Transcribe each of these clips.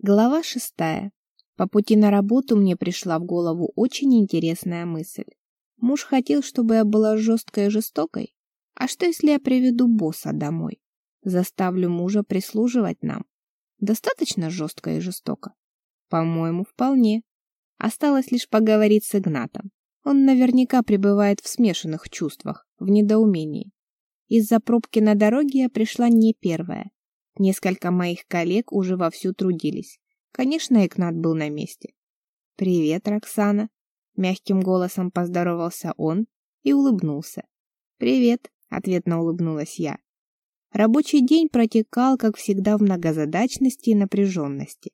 Глава шестая. По пути на работу мне пришла в голову очень интересная мысль. Муж хотел, чтобы я была жесткой и жестокой. А что, если я приведу босса домой? Заставлю мужа прислуживать нам. Достаточно жестко и жестоко? По-моему, вполне. Осталось лишь поговорить с Игнатом. Он наверняка пребывает в смешанных чувствах, в недоумении. Из-за пробки на дороге я пришла не первая. Несколько моих коллег уже вовсю трудились. Конечно, Игнат был на месте. «Привет, Роксана!» Мягким голосом поздоровался он и улыбнулся. «Привет!» — ответно улыбнулась я. Рабочий день протекал, как всегда, в многозадачности и напряженности.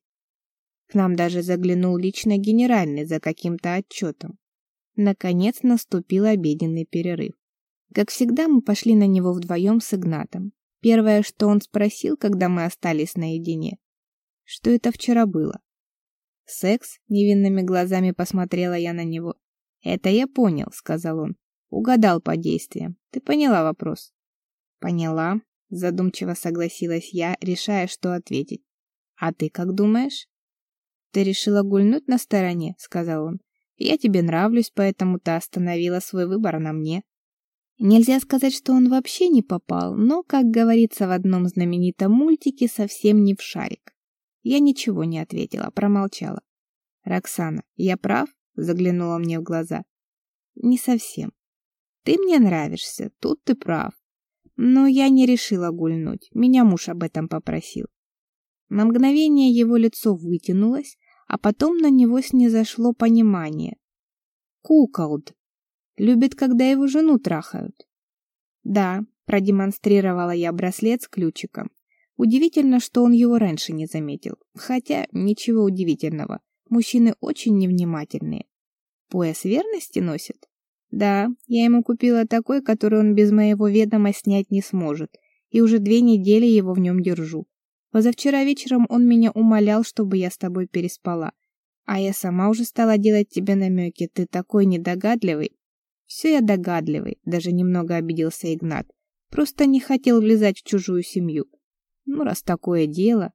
К нам даже заглянул лично генеральный за каким-то отчетом. Наконец наступил обеденный перерыв. Как всегда, мы пошли на него вдвоем с Игнатом. Первое, что он спросил, когда мы остались наедине. Что это вчера было? Секс? Невинными глазами посмотрела я на него. Это я понял, сказал он. Угадал по действиям. Ты поняла вопрос? Поняла, задумчиво согласилась я, решая, что ответить. А ты как думаешь? Ты решила гульнуть на стороне, сказал он. Я тебе нравлюсь, поэтому ты остановила свой выбор на мне. Нельзя сказать, что он вообще не попал, но, как говорится в одном знаменитом мультике, совсем не в шарик. Я ничего не ответила, промолчала. «Роксана, я прав?» — заглянула мне в глаза. «Не совсем. Ты мне нравишься, тут ты прав. Но я не решила гульнуть, меня муж об этом попросил». На мгновение его лицо вытянулось, а потом на него снизошло понимание. «Куколд», Любит, когда его жену трахают. Да, продемонстрировала я браслет с ключиком. Удивительно, что он его раньше не заметил. Хотя ничего удивительного. Мужчины очень невнимательные. Пояс верности носит? Да, я ему купила такой, который он без моего ведома снять не сможет. И уже две недели его в нем держу. Позавчера вечером он меня умолял, чтобы я с тобой переспала. А я сама уже стала делать тебе намеки. Ты такой недогадливый. Все я догадливый, даже немного обиделся Игнат. Просто не хотел влезать в чужую семью. Ну, раз такое дело...